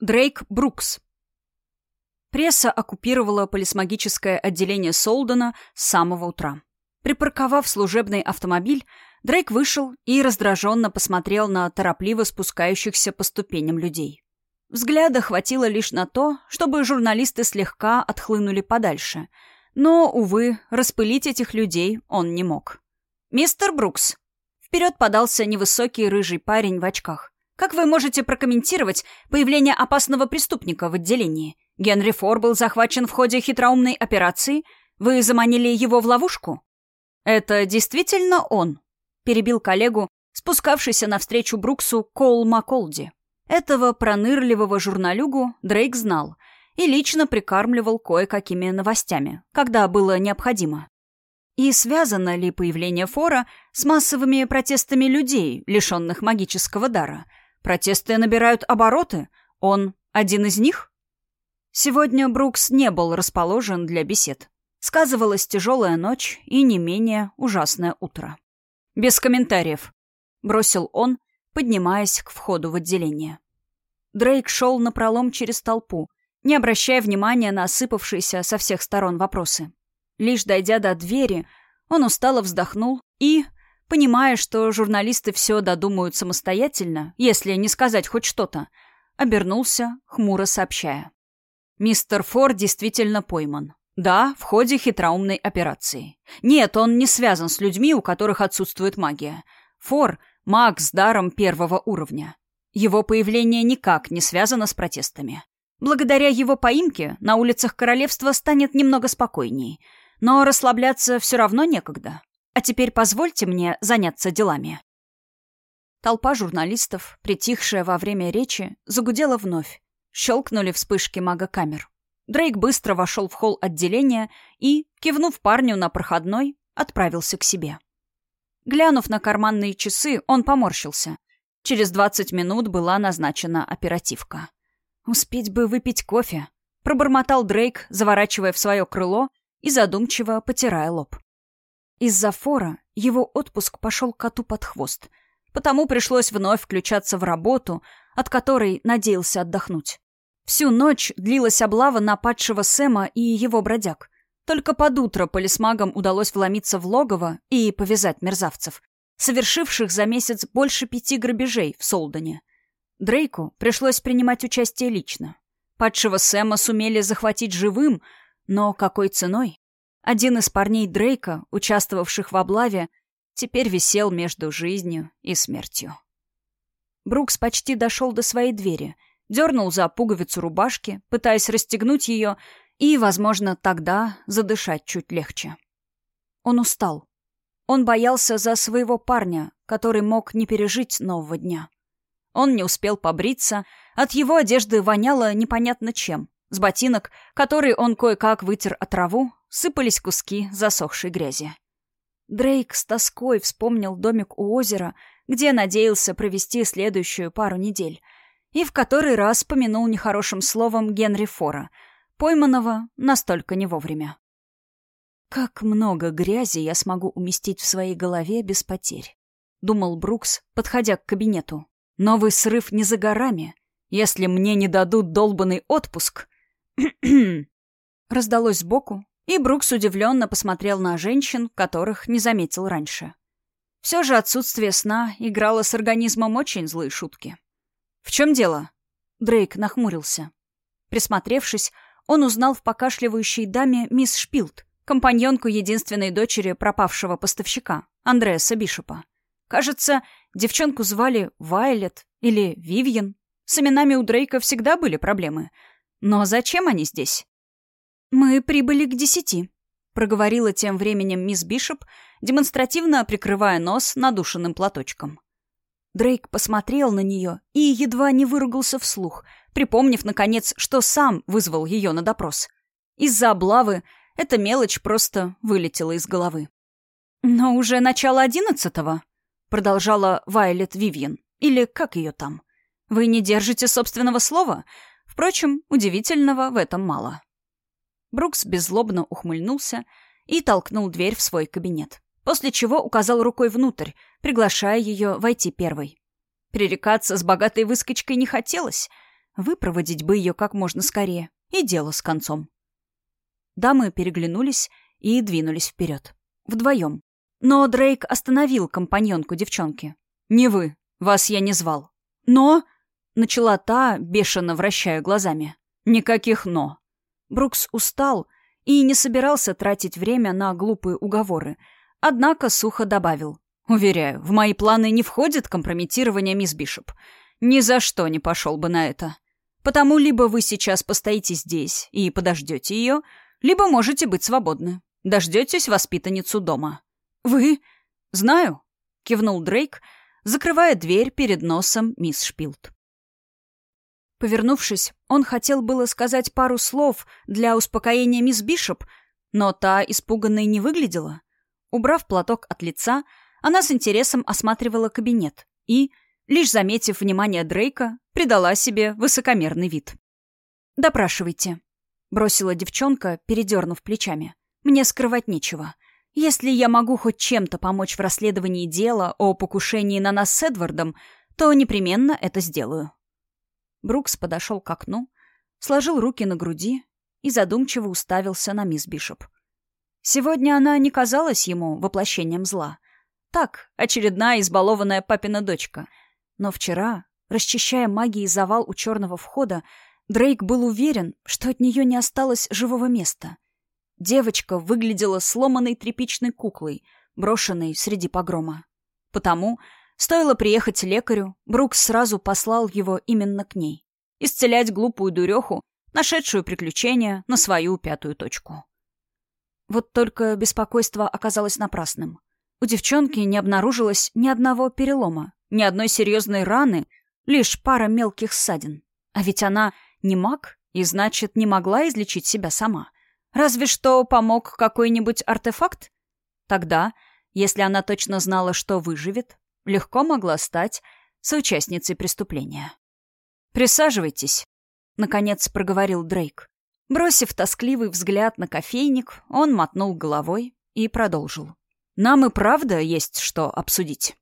Дрейк Брукс. Пресса оккупировала полисмагическое отделение Солдена с самого утра. Припарковав служебный автомобиль, Дрейк вышел и раздраженно посмотрел на торопливо спускающихся по ступеням людей. Взгляда хватило лишь на то, чтобы журналисты слегка отхлынули подальше. Но, увы, распылить этих людей он не мог. «Мистер Брукс!» Вперед подался невысокий рыжий парень в очках. Как вы можете прокомментировать появление опасного преступника в отделении? Генри Фор был захвачен в ходе хитроумной операции. Вы заманили его в ловушку? Это действительно он, перебил коллегу, спускавшийся навстречу Бруксу Коул Маколди. Этого пронырливого журналюгу Дрейк знал и лично прикармливал кое-какими новостями, когда было необходимо. И связано ли появление Фора с массовыми протестами людей, лишенных магического дара – Протесты набирают обороты. Он один из них? Сегодня Брукс не был расположен для бесед. Сказывалась тяжелая ночь и не менее ужасное утро. «Без комментариев», — бросил он, поднимаясь к входу в отделение. Дрейк шел напролом через толпу, не обращая внимания на осыпавшиеся со всех сторон вопросы. Лишь дойдя до двери, он устало вздохнул и, Понимая, что журналисты все додумают самостоятельно, если не сказать хоть что-то, обернулся, хмуро сообщая. Мистер Фор действительно пойман. Да, в ходе хитроумной операции. Нет, он не связан с людьми, у которых отсутствует магия. Фор — маг с даром первого уровня. Его появление никак не связано с протестами. Благодаря его поимке на улицах королевства станет немного спокойней. Но расслабляться все равно некогда. А теперь позвольте мне заняться делами». Толпа журналистов, притихшая во время речи, загудела вновь. Щелкнули вспышки мага-камер. Дрейк быстро вошел в холл отделения и, кивнув парню на проходной, отправился к себе. Глянув на карманные часы, он поморщился. Через двадцать минут была назначена оперативка. «Успеть бы выпить кофе», — пробормотал Дрейк, заворачивая в свое крыло и задумчиво потирая лоб. Из-за фора его отпуск пошел коту под хвост, потому пришлось вновь включаться в работу, от которой надеялся отдохнуть. Всю ночь длилась облава на падшего Сэма и его бродяг. Только под утро полисмагам удалось вломиться в логово и повязать мерзавцев, совершивших за месяц больше пяти грабежей в Солдане. Дрейку пришлось принимать участие лично. Падшего Сэма сумели захватить живым, но какой ценой? Один из парней Дрейка, участвовавших в облаве, теперь висел между жизнью и смертью. Брукс почти дошел до своей двери, дернул за пуговицу рубашки, пытаясь расстегнуть ее и, возможно, тогда задышать чуть легче. Он устал. Он боялся за своего парня, который мог не пережить нового дня. Он не успел побриться, от его одежды воняло непонятно чем. С ботинок, который он кое-как вытер от траву, сыпались куски засохшей грязи. Дрейк с тоской вспомнил домик у озера, где надеялся провести следующую пару недель, и в который раз помянул нехорошим словом Генри Фора, пойманного настолько не вовремя. «Как много грязи я смогу уместить в своей голове без потерь», — думал Брукс, подходя к кабинету. «Новый срыв не за горами. Если мне не дадут долбанный отпуск...» Раздалось сбоку, и Брукс удивленно посмотрел на женщин, которых не заметил раньше. Все же отсутствие сна играло с организмом очень злые шутки. «В чем дело?» Дрейк нахмурился. Присмотревшись, он узнал в покашливающей даме мисс Шпилт, компаньонку единственной дочери пропавшего поставщика, Андреаса Бишопа. Кажется, девчонку звали Вайлет или Вивьен. С именами у Дрейка всегда были проблемы. Но зачем они здесь? «Мы прибыли к десяти», — проговорила тем временем мисс Бишоп, демонстративно прикрывая нос надушенным платочком. Дрейк посмотрел на нее и едва не выругался вслух, припомнив, наконец, что сам вызвал ее на допрос. Из-за облавы эта мелочь просто вылетела из головы. «Но уже начало одиннадцатого», — продолжала Вайлет Вивьен. «Или как ее там? Вы не держите собственного слова? Впрочем, удивительного в этом мало». Брукс беззлобно ухмыльнулся и толкнул дверь в свой кабинет, после чего указал рукой внутрь, приглашая ее войти первой. Пререкаться с богатой выскочкой не хотелось. Выпроводить бы ее как можно скорее. И дело с концом. Дамы переглянулись и двинулись вперед. Вдвоем. Но Дрейк остановил компаньонку девчонки. «Не вы. Вас я не звал». «Но...» — начала та, бешено вращая глазами. «Никаких «но». Брукс устал и не собирался тратить время на глупые уговоры, однако сухо добавил. «Уверяю, в мои планы не входит компрометирование мисс Бишоп. Ни за что не пошел бы на это. Потому либо вы сейчас постоите здесь и подождете ее, либо можете быть свободны. Дождетесь воспитанницу дома». «Вы?» «Знаю», — кивнул Дрейк, закрывая дверь перед носом мисс Шпилт. Повернувшись, он хотел было сказать пару слов для успокоения мисс Бишоп, но та испуганной не выглядела. Убрав платок от лица, она с интересом осматривала кабинет и, лишь заметив внимание Дрейка, придала себе высокомерный вид. «Допрашивайте», — бросила девчонка, передернув плечами. «Мне скрывать нечего. Если я могу хоть чем-то помочь в расследовании дела о покушении на нас с Эдвардом, то непременно это сделаю». Брукс подошел к окну, сложил руки на груди и задумчиво уставился на мисс Бишоп. Сегодня она не казалась ему воплощением зла. Так, очередная избалованная папина дочка. Но вчера, расчищая магией завал у черного входа, Дрейк был уверен, что от нее не осталось живого места. Девочка выглядела сломанной тряпичной куклой, брошенной среди погрома. Потому Стоило приехать лекарю, Брукс сразу послал его именно к ней. Исцелять глупую дуреху, нашедшую приключения на свою пятую точку. Вот только беспокойство оказалось напрасным. У девчонки не обнаружилось ни одного перелома, ни одной серьезной раны, лишь пара мелких ссадин. А ведь она не маг и, значит, не могла излечить себя сама. Разве что помог какой-нибудь артефакт? Тогда, если она точно знала, что выживет, легко могла стать соучастницей преступления. «Присаживайтесь», — наконец проговорил Дрейк. Бросив тоскливый взгляд на кофейник, он мотнул головой и продолжил. «Нам и правда есть что обсудить».